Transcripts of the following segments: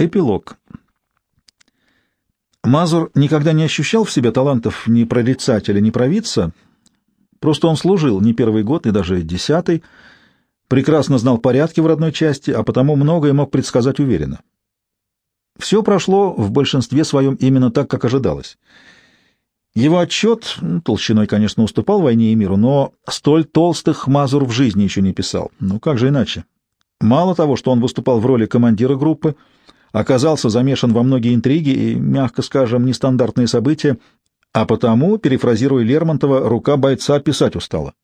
Эпилог. Мазур никогда не ощущал в себе талантов ни прорицателя, ни провидца. Просто он служил не первый год и даже десятый, прекрасно знал порядки в родной части, а потому многое мог предсказать уверенно. Все прошло в большинстве своем именно так, как ожидалось. Его отчет, ну, толщиной, конечно, уступал «Войне и миру», но столь толстых Мазур в жизни еще не писал. Ну, как же иначе? Мало того, что он выступал в роли командира группы, оказался замешан во многие интриги и, мягко скажем, нестандартные события, а потому, перефразируя Лермонтова, рука бойца писать устала.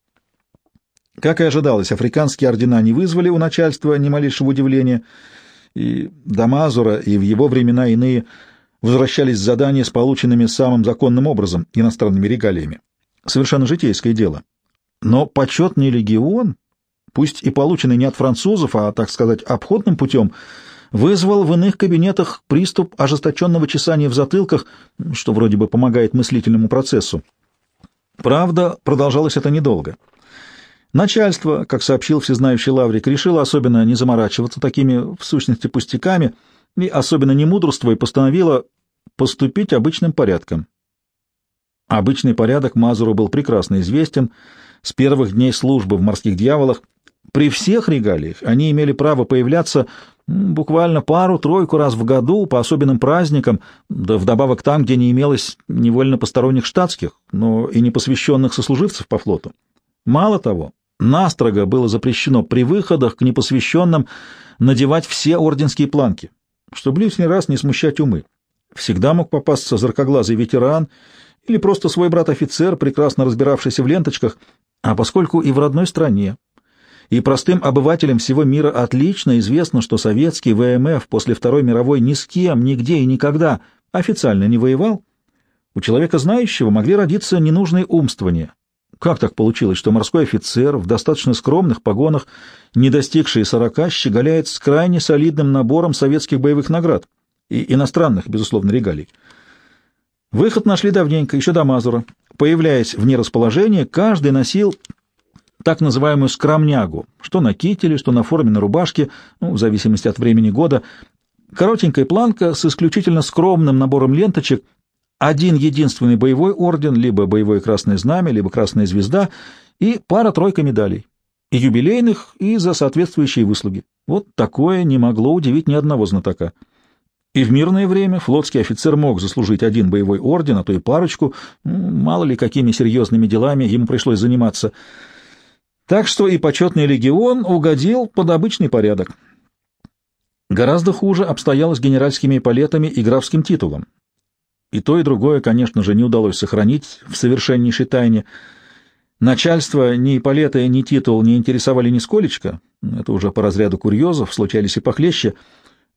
Как и ожидалось, африканские ордена не вызвали у начальства ни малейшего удивления, и до Мазура, и в его времена иные возвращались с задания с полученными самым законным образом иностранными регалиями. Совершенно житейское дело. Но почетный легион, пусть и полученный не от французов, а, так сказать, обходным путем, вызвал в иных кабинетах приступ ожесточенного чесания в затылках, что вроде бы помогает мыслительному процессу. Правда, продолжалось это недолго. Начальство, как сообщил всезнающий Лаврик, решило особенно не заморачиваться такими, в сущности, пустяками и особенно не мудрствуя постановило поступить обычным порядком. Обычный порядок Мазуру был прекрасно известен с первых дней службы в «Морских дьяволах». При всех регалиях они имели право появляться буквально пару-тройку раз в году по особенным праздникам, да вдобавок там, где не имелось невольно посторонних штатских, но и непосвященных сослуживцев по флоту. Мало того, настрого было запрещено при выходах к непосвященным надевать все орденские планки, чтобы лишний раз не смущать умы. Всегда мог попасться зыркоглазый ветеран или просто свой брат-офицер, прекрасно разбиравшийся в ленточках, а поскольку и в родной стране, и простым обывателям всего мира отлично известно, что советский ВМФ после Второй мировой ни с кем, нигде и никогда официально не воевал, у человека знающего могли родиться ненужные умствования. Как так получилось, что морской офицер в достаточно скромных погонах, не достигший сорока, щеголяет с крайне солидным набором советских боевых наград и иностранных, безусловно, регалий? Выход нашли давненько, еще до Мазура. Появляясь в нерасположении, каждый носил так называемую скромнягу, что на кителе, что на форме на рубашке, ну, в зависимости от времени года, коротенькая планка с исключительно скромным набором ленточек, один единственный боевой орден, либо боевое красное знамя, либо красная звезда и пара-тройка медалей, и юбилейных, и за соответствующие выслуги. Вот такое не могло удивить ни одного знатока. И в мирное время флотский офицер мог заслужить один боевой орден, а то и парочку, мало ли какими серьезными делами ему пришлось заниматься — так что и почетный легион угодил под обычный порядок. Гораздо хуже обстояло с генеральскими эполетами и графским титулом. И то, и другое, конечно же, не удалось сохранить в совершеннейшей тайне. Начальство ни эполеты, ни титул не интересовали нисколечко, это уже по разряду курьезов, случались и похлеще.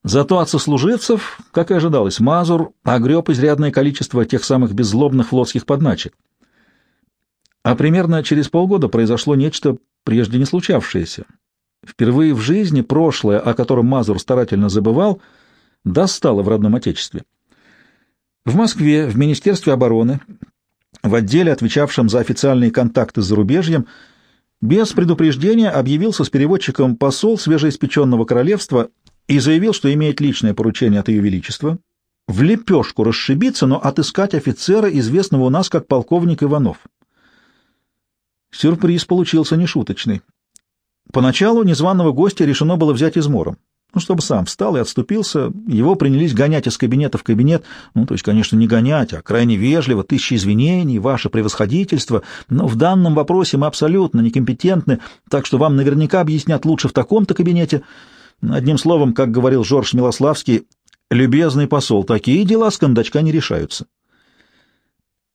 Зато от сослуживцев, как и ожидалось, Мазур огреб изрядное количество тех самых беззлобных флотских подначек. А примерно через полгода произошло нечто прежде не случавшееся. Впервые в жизни прошлое, о котором Мазур старательно забывал, достало в родном отечестве. В Москве, в Министерстве обороны, в отделе, отвечавшем за официальные контакты с зарубежьем, без предупреждения объявился с переводчиком посол свежеиспеченного королевства и заявил, что имеет личное поручение от Ее Величества в лепешку расшибиться, но отыскать офицера, известного у нас как полковник Иванов. Сюрприз получился нешуточный. Поначалу незваного гостя решено было взять измором. Ну, чтобы сам встал и отступился, его принялись гонять из кабинета в кабинет, ну, то есть, конечно, не гонять, а крайне вежливо, тысячи извинений, ваше превосходительство, но в данном вопросе мы абсолютно некомпетентны, так что вам наверняка объяснят лучше в таком-то кабинете. Одним словом, как говорил Жорж Милославский, любезный посол, такие дела с кондачка не решаются.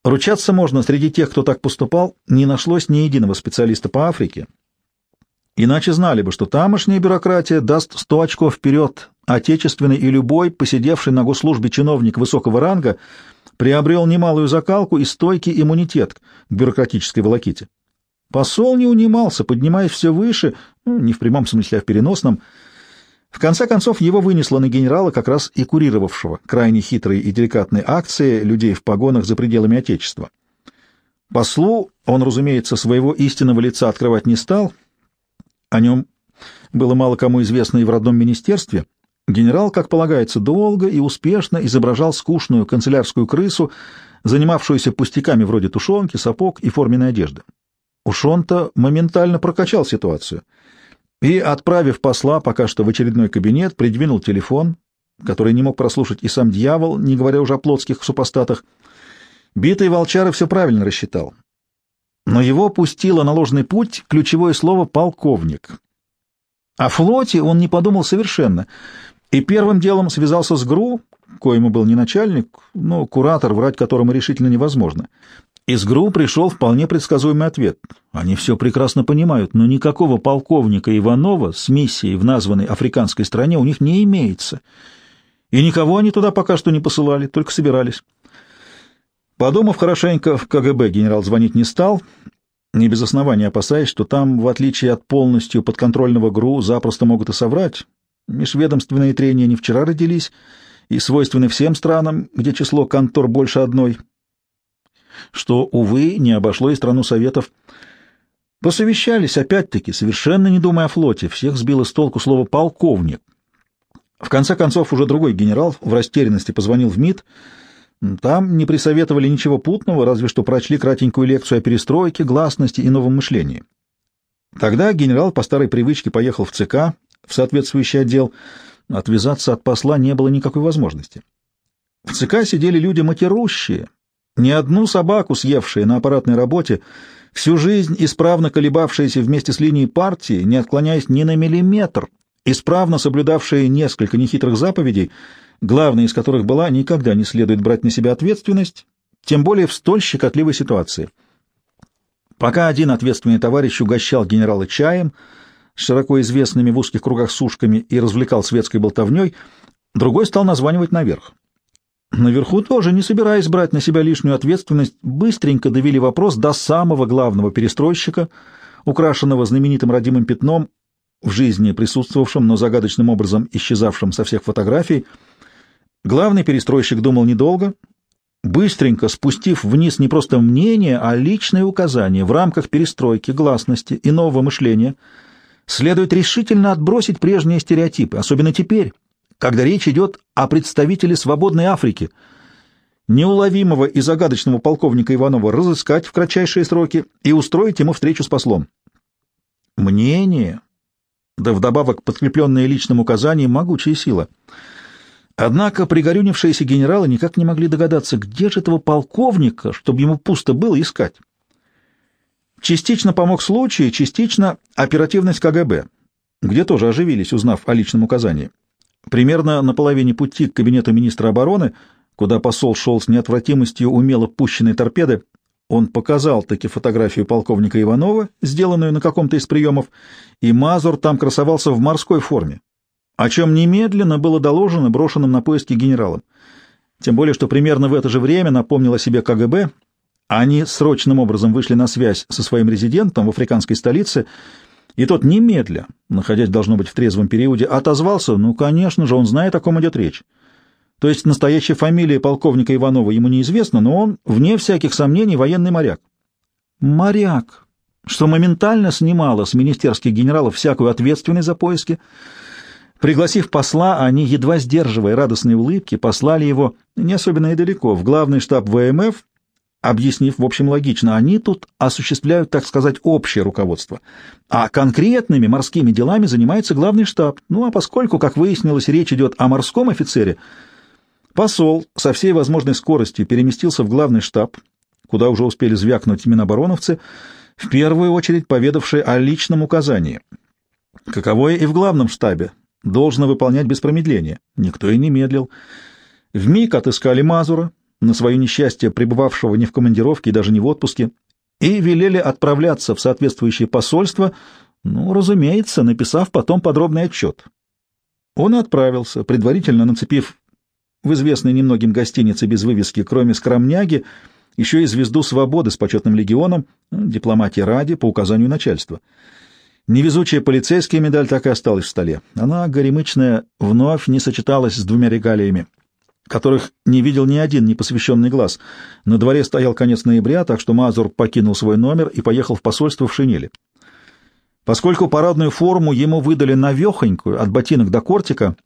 Ручаться можно, среди тех, кто так поступал, не нашлось ни единого специалиста по Африке. Иначе знали бы, что тамошняя бюрократия даст сто очков вперед, отечественный и любой, посидевший на госслужбе чиновник высокого ранга, приобрел немалую закалку и стойкий иммунитет к бюрократической волоките. Посол не унимался, поднимаясь все выше, ну, не в прямом смысле, а в переносном, — в конце концов, его вынесло на генерала, как раз и курировавшего крайне хитрые и деликатные акции людей в погонах за пределами Отечества. Послу он, разумеется, своего истинного лица открывать не стал, о нем было мало кому известно и в родном министерстве, Генерал, как полагается, долго и успешно изображал скучную канцелярскую крысу, занимавшуюся пустяками вроде тушенки, сапог и форменной одежды. Ушонта моментально прокачал ситуацию и, отправив посла пока что в очередной кабинет, придвинул телефон, который не мог прослушать и сам дьявол, не говоря уже о плотских супостатах. Битый волчара все правильно рассчитал. Но его пустило на ложный путь ключевое слово «полковник». О флоте он не подумал совершенно, и первым делом связался с ГРУ, коему был не начальник, но куратор, врать которому решительно невозможно. Из ГРУ пришел вполне предсказуемый ответ. Они все прекрасно понимают, но никакого полковника Иванова с миссией в названной африканской стране у них не имеется. И никого они туда пока что не посылали, только собирались. Подумав хорошенько, в КГБ генерал звонить не стал, не без основания опасаясь, что там, в отличие от полностью подконтрольного ГРУ, запросто могут и соврать. Межведомственные трения не вчера родились и свойственны всем странам, где число контор больше одной — что, увы, не обошло и страну Советов. Посовещались, опять-таки, совершенно не думая о флоте, всех сбило с толку слово «полковник». В конце концов, уже другой генерал в растерянности позвонил в МИД. Там не присоветовали ничего путного, разве что прочли кратенькую лекцию о перестройке, гласности и новом мышлении. Тогда генерал по старой привычке поехал в ЦК, в соответствующий отдел. Отвязаться от посла не было никакой возможности. В ЦК сидели люди матерущие, ни одну собаку, съевшие на аппаратной работе, всю жизнь исправно колебавшиеся вместе с линией партии, не отклоняясь ни на миллиметр, исправно соблюдавшие несколько нехитрых заповедей, главной из которых была «никогда не следует брать на себя ответственность», тем более в столь щекотливой ситуации. Пока один ответственный товарищ угощал генерала чаем, широко известными в узких кругах сушками, и развлекал светской болтовней, другой стал названивать наверх. Наверху тоже, не собираясь брать на себя лишнюю ответственность, быстренько довели вопрос до самого главного перестройщика, украшенного знаменитым родимым пятном, в жизни присутствовавшим, но загадочным образом исчезавшим со всех фотографий. Главный перестройщик думал недолго, быстренько спустив вниз не просто мнение, а личные указания в рамках перестройки, гласности и нового мышления, следует решительно отбросить прежние стереотипы, особенно теперь, когда речь идет о представителе свободной Африки, неуловимого и загадочного полковника Иванова разыскать в кратчайшие сроки и устроить ему встречу с послом. Мнение, да вдобавок подкрепленное личным указанием, могучая сила. Однако пригорюнившиеся генералы никак не могли догадаться, где же этого полковника, чтобы ему пусто было искать. Частично помог случай, частично оперативность КГБ, где тоже оживились, узнав о личном указании. Примерно на половине пути к кабинету министра обороны, куда посол шел с неотвратимостью умело пущенной торпеды, он показал таки фотографию полковника Иванова, сделанную на каком-то из приемов, и Мазур там красовался в морской форме, о чем немедленно было доложено брошенным на поиски генералам. Тем более, что примерно в это же время напомнил о себе КГБ, они срочным образом вышли на связь со своим резидентом в африканской столице и тот немедля, находясь, должно быть, в трезвом периоде, отозвался, ну, конечно же, он знает, о ком идет речь. То есть настоящая фамилия полковника Иванова ему неизвестна, но он, вне всяких сомнений, военный моряк. Моряк, что моментально снимало с министерских генералов всякую ответственность за поиски. Пригласив посла, они, едва сдерживая радостные улыбки, послали его не особенно и далеко, в главный штаб ВМФ, объяснив, в общем, логично, они тут осуществляют, так сказать, общее руководство, а конкретными морскими делами занимается главный штаб. Ну а поскольку, как выяснилось, речь идет о морском офицере, посол со всей возможной скоростью переместился в главный штаб, куда уже успели звякнуть минобороновцы, в первую очередь поведавшие о личном указании. Каковое и в главном штабе должно выполнять без промедления. Никто и не медлил. Вмиг отыскали Мазура, на свое несчастье пребывавшего не в командировке и даже не в отпуске, и велели отправляться в соответствующее посольство, ну, разумеется, написав потом подробный отчет. Он отправился, предварительно нацепив в известной немногим гостинице без вывески, кроме скромняги, еще и звезду свободы с почетным легионом, дипломатии ради, по указанию начальства. Невезучая полицейская медаль так и осталась в столе. Она, горемычная, вновь не сочеталась с двумя регалиями которых не видел ни один непосвященный глаз. На дворе стоял конец ноября, так что Мазур покинул свой номер и поехал в посольство в шинели. Поскольку парадную форму ему выдали навехонькую, от ботинок до кортика,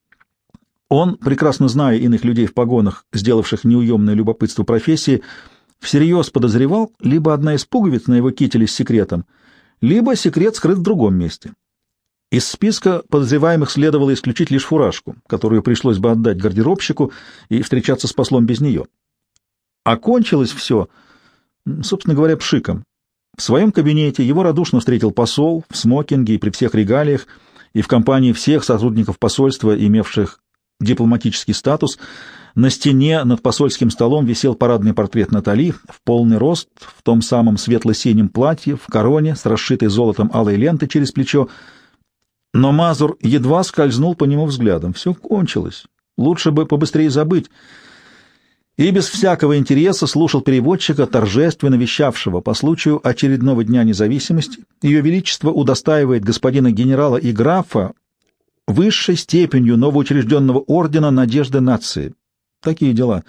Он, прекрасно зная иных людей в погонах, сделавших неуемное любопытство профессии, всерьез подозревал, либо одна из пуговиц на его кителе с секретом, либо секрет скрыт в другом месте. Из списка подозреваемых следовало исключить лишь фуражку, которую пришлось бы отдать гардеробщику и встречаться с послом без нее. Окончилось все, собственно говоря, пшиком. В своем кабинете его радушно встретил посол в смокинге и при всех регалиях, и в компании всех сотрудников посольства, имевших дипломатический статус, на стене над посольским столом висел парадный портрет Натали в полный рост, в том самом светло-синем платье, в короне с расшитой золотом алой ленты через плечо. Но Мазур едва скользнул по нему взглядом. Все кончилось. Лучше бы побыстрее забыть. И без всякого интереса слушал переводчика, торжественно вещавшего по случаю очередного Дня независимости. Ее Величество удостаивает господина генерала и графа высшей степенью новоучрежденного ордена надежды нации. Такие дела.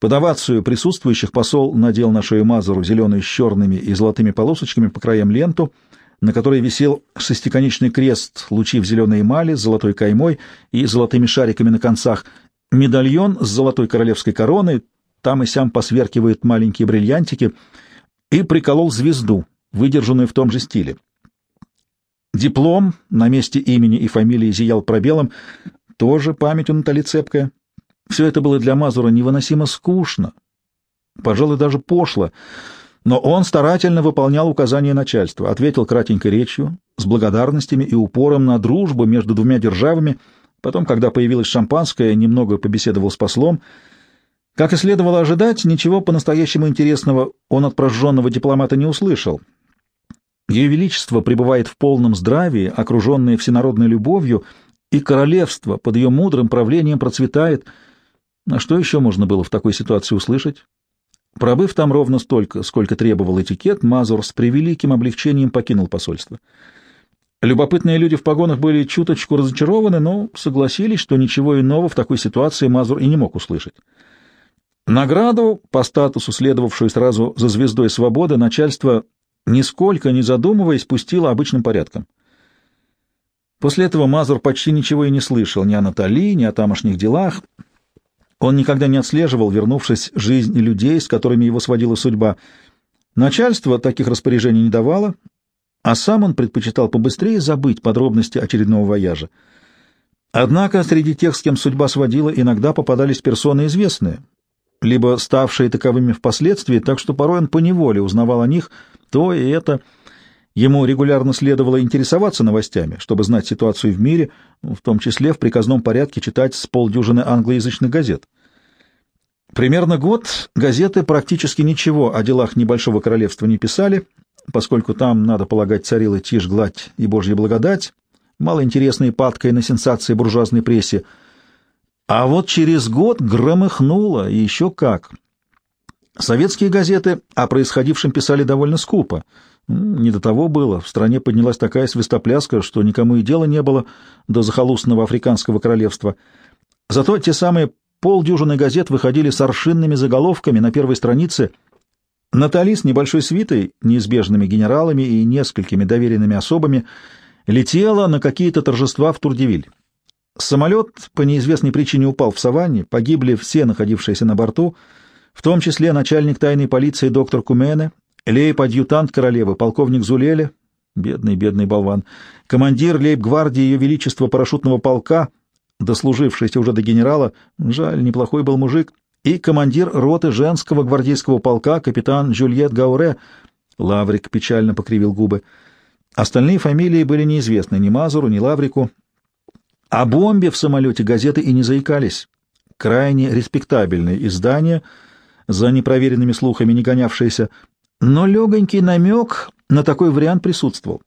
Под овацию присутствующих посол надел на шею Мазуру зеленую с черными и золотыми полосочками по краям ленту, на которой висел шестиконечный крест, лучи в зеленой эмали, золотой каймой и золотыми шариками на концах, медальон с золотой королевской короной, там и сям посверкивают маленькие бриллиантики, и приколол звезду, выдержанную в том же стиле. Диплом на месте имени и фамилии зиял пробелом, тоже память у Натали цепкая. Все это было для Мазура невыносимо скучно, пожалуй, даже пошло, но он старательно выполнял указания начальства, ответил кратенькой речью, с благодарностями и упором на дружбу между двумя державами, потом, когда появилось шампанское, немного побеседовал с послом. Как и следовало ожидать, ничего по-настоящему интересного он от прожженного дипломата не услышал — ее Величество пребывает в полном здравии, окруженное всенародной любовью, и королевство под ее мудрым правлением процветает. А что еще можно было в такой ситуации услышать? Пробыв там ровно столько, сколько требовал этикет, Мазур с превеликим облегчением покинул посольство. Любопытные люди в погонах были чуточку разочарованы, но согласились, что ничего иного в такой ситуации Мазур и не мог услышать. Награду, по статусу следовавшую сразу за звездой свободы, начальство нисколько не задумываясь, пустила обычным порядком. После этого Мазур почти ничего и не слышал ни о Натали, ни о тамошних делах. Он никогда не отслеживал, вернувшись, жизни людей, с которыми его сводила судьба. Начальство таких распоряжений не давало, а сам он предпочитал побыстрее забыть подробности очередного вояжа. Однако среди тех, с кем судьба сводила, иногда попадались персоны известные, либо ставшие таковыми впоследствии, так что порой он поневоле узнавал о них — то и это. Ему регулярно следовало интересоваться новостями, чтобы знать ситуацию в мире, в том числе в приказном порядке читать с полдюжины англоязычных газет. Примерно год газеты практически ничего о делах небольшого королевства не писали, поскольку там, надо полагать, царила тишь, гладь и божья благодать, малоинтересной падкой на сенсации буржуазной прессе. А вот через год громыхнуло, и еще как. Советские газеты о происходившем писали довольно скупо. Не до того было. В стране поднялась такая свистопляска, что никому и дела не было до захолустного африканского королевства. Зато те самые полдюжины газет выходили с аршинными заголовками на первой странице. Натали с небольшой свитой, неизбежными генералами и несколькими доверенными особами, летела на какие-то торжества в Турдевиль. Самолет по неизвестной причине упал в саванне, погибли все находившиеся на борту — в том числе начальник тайной полиции доктор Кумене, лейб-адъютант королевы, полковник Зулеле, бедный, бедный болван, командир лейб-гвардии Ее Величества парашютного полка, дослужившийся уже до генерала, жаль, неплохой был мужик, и командир роты женского гвардейского полка капитан Жюльет Гауре, Лаврик печально покривил губы. Остальные фамилии были неизвестны ни Мазуру, ни Лаврику. О бомбе в самолете газеты и не заикались. Крайне респектабельное издание — за непроверенными слухами не гонявшиеся, но легонький намек на такой вариант присутствовал.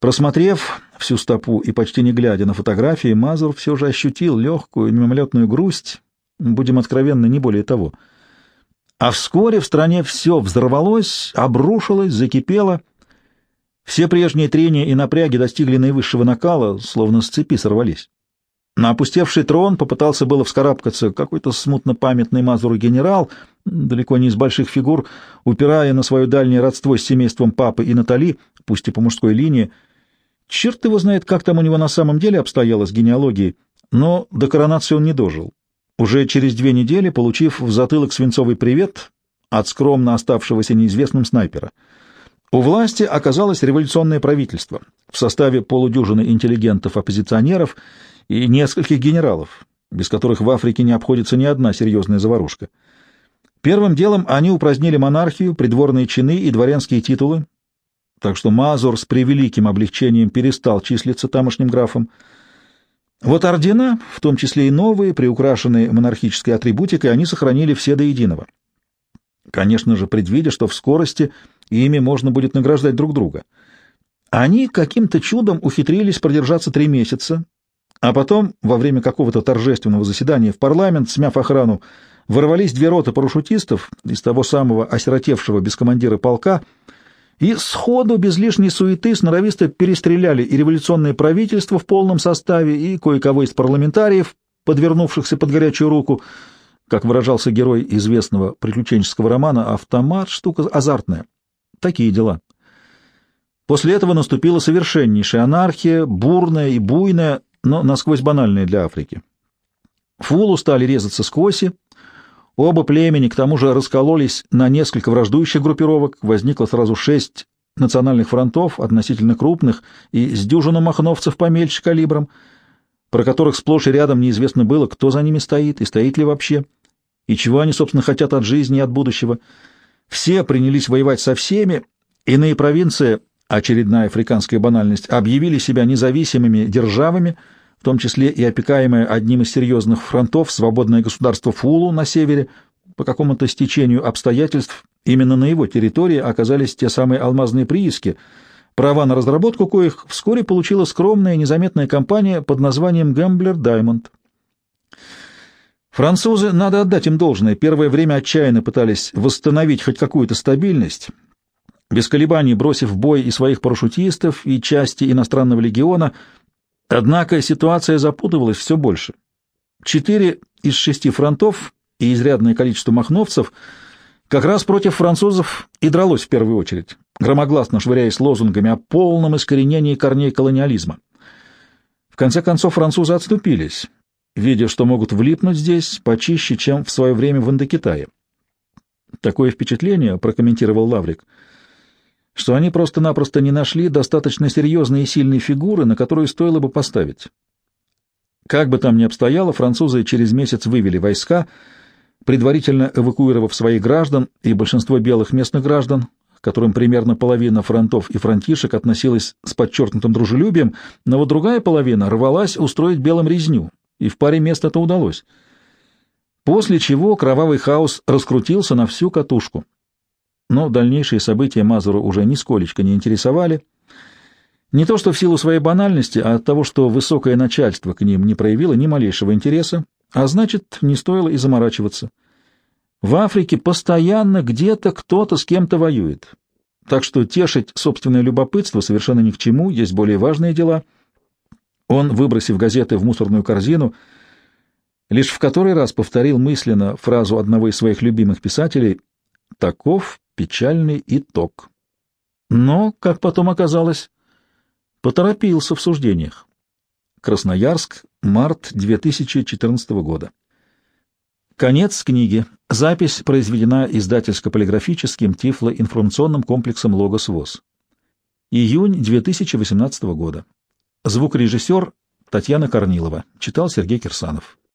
Просмотрев всю стопу и почти не глядя на фотографии, Мазур все же ощутил легкую мимолетную грусть, будем откровенны, не более того. А вскоре в стране все взорвалось, обрушилось, закипело. Все прежние трения и напряги достигли наивысшего накала, словно с цепи сорвались. На опустевший трон попытался было вскарабкаться какой-то смутно памятный Мазуру генерал, далеко не из больших фигур, упирая на свое дальнее родство с семейством папы и Натали, пусть и по мужской линии. Черт его знает, как там у него на самом деле обстояло с генеалогией. Но до коронации он не дожил. Уже через две недели, получив в затылок свинцовый привет от скромно оставшегося неизвестным снайпера. У власти оказалось революционное правительство в составе полудюжины интеллигентов-оппозиционеров и нескольких генералов, без которых в Африке не обходится ни одна серьезная заварушка. Первым делом они упразднили монархию, придворные чины и дворянские титулы, так что Мазур с превеликим облегчением перестал числиться тамошним графом. Вот ордена, в том числе и новые, приукрашенные монархической атрибутикой, они сохранили все до единого. Конечно же, предвидя, что в скорости ими можно будет награждать друг друга. Они каким-то чудом ухитрились продержаться три месяца, а потом, во время какого-то торжественного заседания в парламент, смяв охрану, ворвались две роты парашютистов из того самого осиротевшего без командира полка и сходу, без лишней суеты, сноровисто перестреляли и революционное правительство в полном составе, и кое-кого из парламентариев, подвернувшихся под горячую руку, как выражался герой известного приключенческого романа, автомат — штука азартная. Такие дела. После этого наступила совершеннейшая анархия, бурная и буйная, но насквозь банальная для Африки. Фулу стали резаться с коси, оба племени к тому же раскололись на несколько враждующих группировок, возникло сразу шесть национальных фронтов, относительно крупных, и с дюжину махновцев помельче калибром, про которых сплошь и рядом неизвестно было, кто за ними стоит и стоит ли вообще и чего они, собственно, хотят от жизни и от будущего. Все принялись воевать со всеми, иные провинции, очередная африканская банальность, объявили себя независимыми державами, в том числе и опекаемое одним из серьезных фронтов свободное государство Фулу на севере, по какому-то стечению обстоятельств именно на его территории оказались те самые алмазные прииски, права на разработку коих вскоре получила скромная незаметная компания под названием «Гэмблер Даймонд». Французы, надо отдать им должное, первое время отчаянно пытались восстановить хоть какую-то стабильность, без колебаний бросив в бой и своих парашютистов, и части иностранного легиона, однако ситуация запутывалась все больше. Четыре из шести фронтов и изрядное количество махновцев как раз против французов и дралось в первую очередь, громогласно швыряясь лозунгами о полном искоренении корней колониализма. В конце концов французы отступились, видя, что могут влипнуть здесь почище, чем в свое время в Индокитае. Такое впечатление, прокомментировал Лаврик, что они просто-напросто не нашли достаточно серьезной и сильной фигуры, на которую стоило бы поставить. Как бы там ни обстояло, французы через месяц вывели войска, предварительно эвакуировав своих граждан и большинство белых местных граждан, к которым примерно половина фронтов и фронтишек относилась с подчеркнутым дружелюбием, но вот другая половина рвалась устроить белым резню, и в паре мест это удалось. После чего кровавый хаос раскрутился на всю катушку. Но дальнейшие события Мазуру уже нисколечко не интересовали. Не то что в силу своей банальности, а от того, что высокое начальство к ним не проявило ни малейшего интереса, а значит, не стоило и заморачиваться. В Африке постоянно где-то кто-то с кем-то воюет. Так что тешить собственное любопытство совершенно ни к чему, есть более важные дела — он, выбросив газеты в мусорную корзину, лишь в который раз повторил мысленно фразу одного из своих любимых писателей «Таков печальный итог». Но, как потом оказалось, поторопился в суждениях. Красноярск, март 2014 года. Конец книги. Запись произведена издательско-полиграфическим тифлоинформационным комплексом «Логос ВОЗ». Июнь 2018 года. Звукорежиссер Татьяна Корнилова. Читал Сергей Кирсанов.